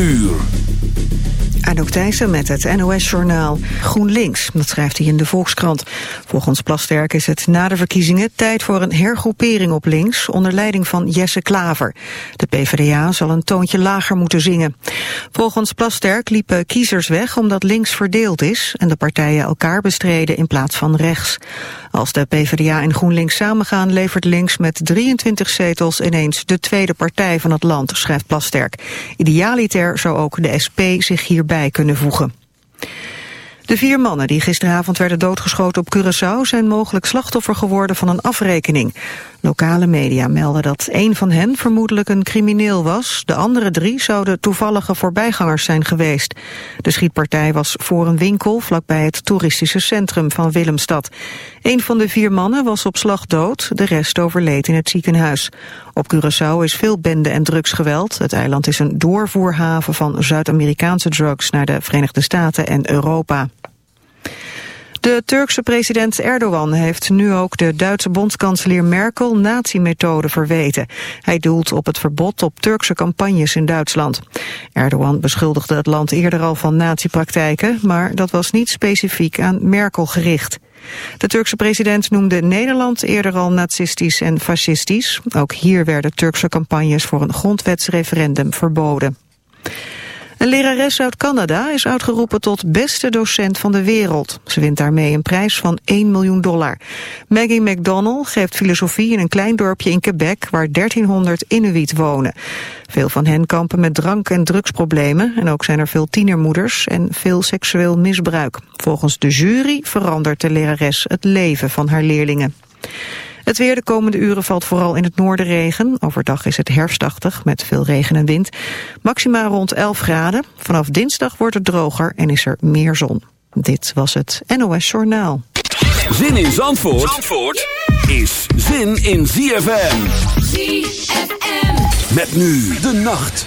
uur. Anouk Thijssen met het NOS-journaal GroenLinks, dat schrijft hij in de Volkskrant. Volgens Plasterk is het na de verkiezingen tijd voor een hergroepering op links... onder leiding van Jesse Klaver. De PvdA zal een toontje lager moeten zingen. Volgens Plasterk liepen kiezers weg omdat links verdeeld is... en de partijen elkaar bestreden in plaats van rechts. Als de PvdA en GroenLinks samengaan levert links met 23 zetels ineens de tweede partij van het land, schrijft Plasterk. Idealiter zou ook de SP zich hierbij kunnen voegen. De vier mannen die gisteravond werden doodgeschoten op Curaçao zijn mogelijk slachtoffer geworden van een afrekening. Lokale media melden dat één van hen vermoedelijk een crimineel was. De andere drie zouden toevallige voorbijgangers zijn geweest. De schietpartij was voor een winkel vlakbij het toeristische centrum van Willemstad. Een van de vier mannen was op slag dood, de rest overleed in het ziekenhuis. Op Curaçao is veel bende- en drugsgeweld. Het eiland is een doorvoerhaven van Zuid-Amerikaanse drugs naar de Verenigde Staten en Europa. De Turkse president Erdogan heeft nu ook de Duitse bondskanselier Merkel natiemethoden verweten. Hij doelt op het verbod op Turkse campagnes in Duitsland. Erdogan beschuldigde het land eerder al van natiepraktijken, maar dat was niet specifiek aan Merkel gericht. De Turkse president noemde Nederland eerder al nazistisch en fascistisch. Ook hier werden Turkse campagnes voor een grondwetsreferendum verboden. Een lerares uit Canada is uitgeroepen tot beste docent van de wereld. Ze wint daarmee een prijs van 1 miljoen dollar. Maggie McDonnell geeft filosofie in een klein dorpje in Quebec... waar 1300 Inuit wonen. Veel van hen kampen met drank- en drugsproblemen... en ook zijn er veel tienermoeders en veel seksueel misbruik. Volgens de jury verandert de lerares het leven van haar leerlingen. Het weer de komende uren valt vooral in het noorden regen. Overdag is het herfstachtig met veel regen en wind. Maxima rond 11 graden. Vanaf dinsdag wordt het droger en is er meer zon. Dit was het NOS Journaal. Zin in Zandvoort, Zandvoort is zin in ZFM. ZFM. Met nu de nacht.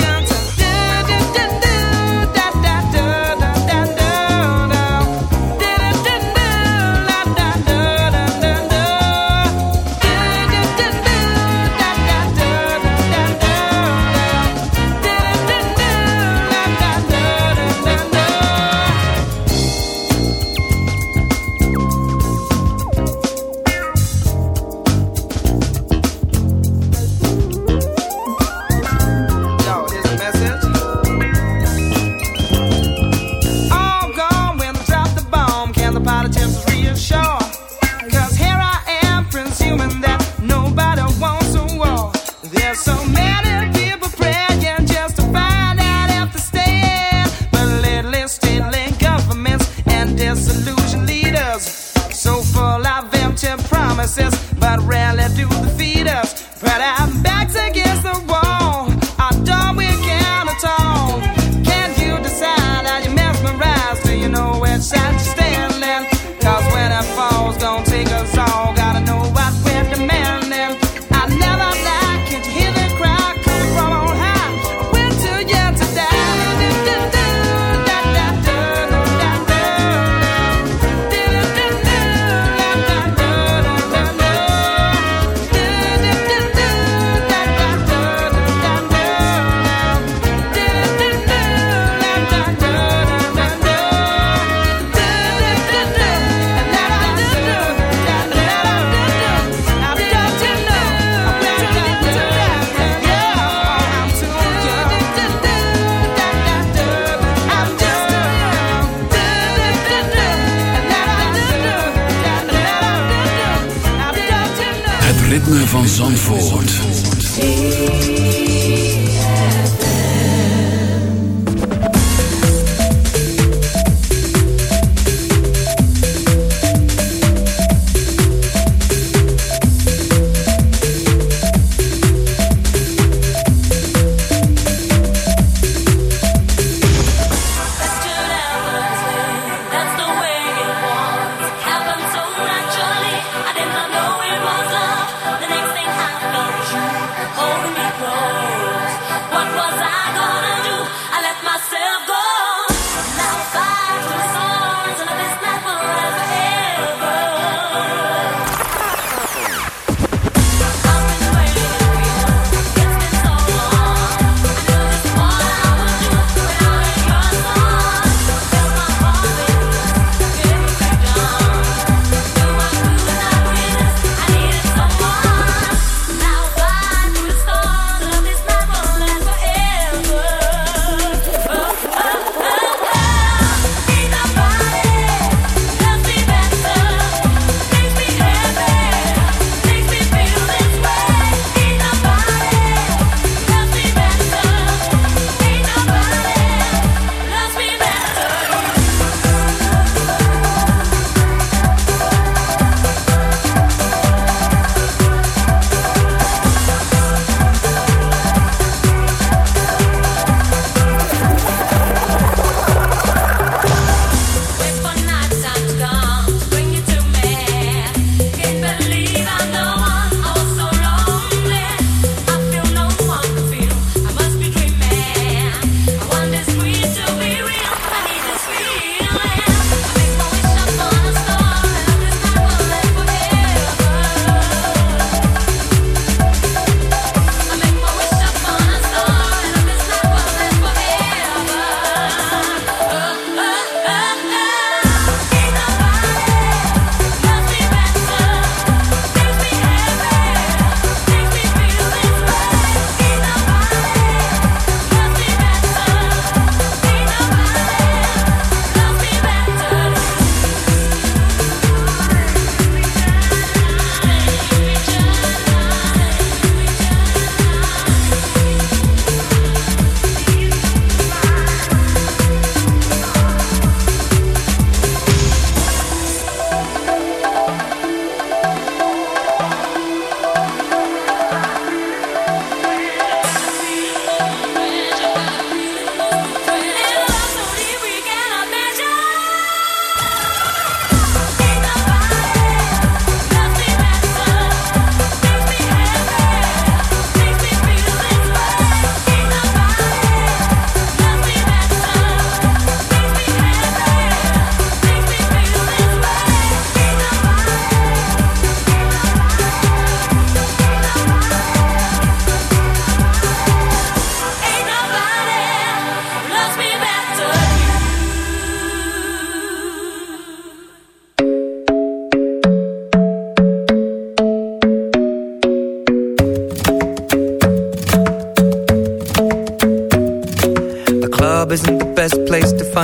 van Zandvoort.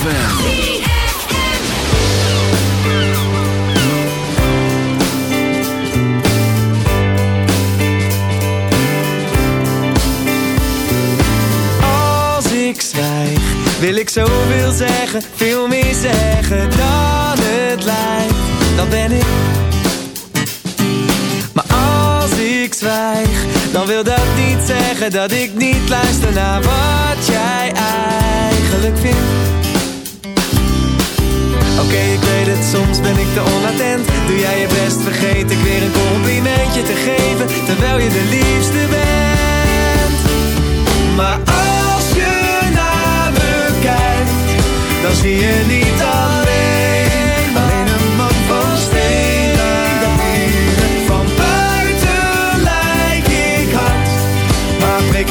ZFM. Als ik zwijg, wil ik zoveel zeggen, veel meer zeggen dan het lijkt. Dan ben ik. Maar als ik zwijg, dan wil dat niet zeggen dat ik niet luister naar wat jij eigenlijk vindt. Oké, ik weet het, soms ben ik te onattent. Doe jij je best, vergeet ik weer een complimentje te geven Terwijl je de liefste bent. Maar als je naar me kijkt Dan zie je niet alleen Alleen een man van steen Van buiten lijk ik hard Maar prik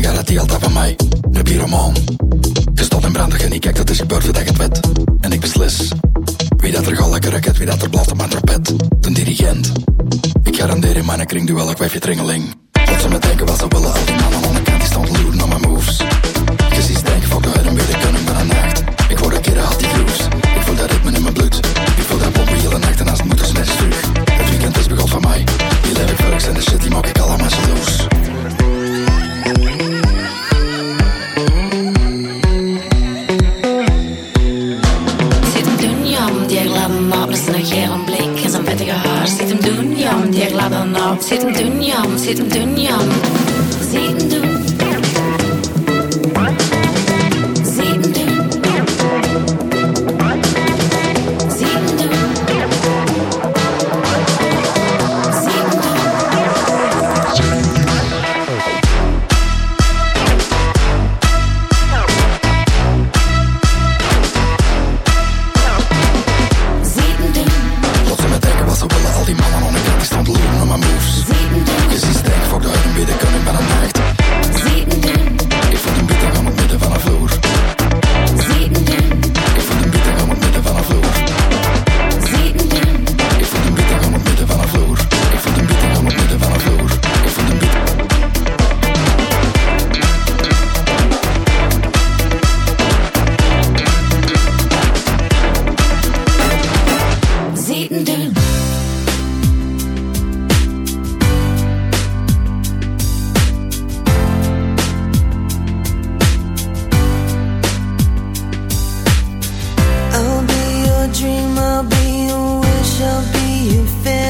zijn het die altijd van mij. De pyromaan. gestopt en brandig en ik kijk dat is gebeurd dat ik het wet. En ik beslis. Wie dat er gal lekker raket, wie dat er blad op mijn trompet. De dirigent. Ik garandeer in mijn kring duel, ik wijf je tringeling. Dat ze me denken wat ze willen, al die mannen aan de kant die staan loeren naar mijn moves. Je ziet denken, fuck de huid en weer kunnen maar een nacht. Ik word een keer had die groeps. Ik voel dat ritme in mijn bloed. Ik voel dat pompen hele nacht en als het moet, dus is terug. Het weekend is begonnen van mij. Hier leef ik werk de shit, die maak ik allemaal zo los. dünyam, sesim dünyam, sesim sitting. sesim dünyam.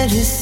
Just.